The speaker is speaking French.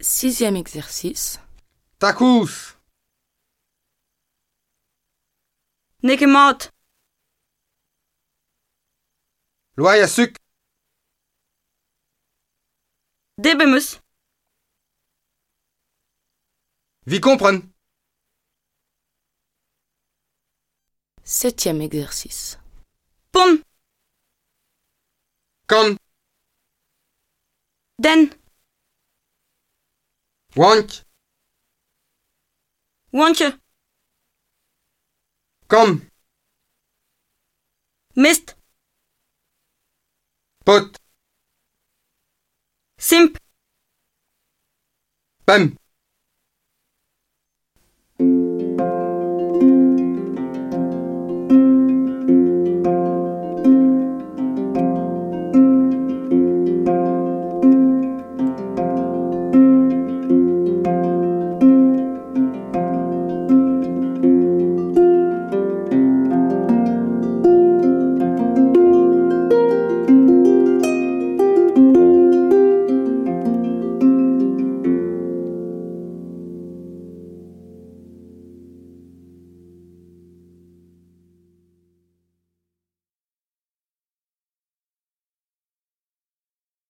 Sixième exercice. Takous. Nikke mat. Loya suk. Dibbemus. Vi kompren. Septième exercice. Pon. Kan. Den. Want. Wantje. Kam. Mist. Pot. Simp. Pem.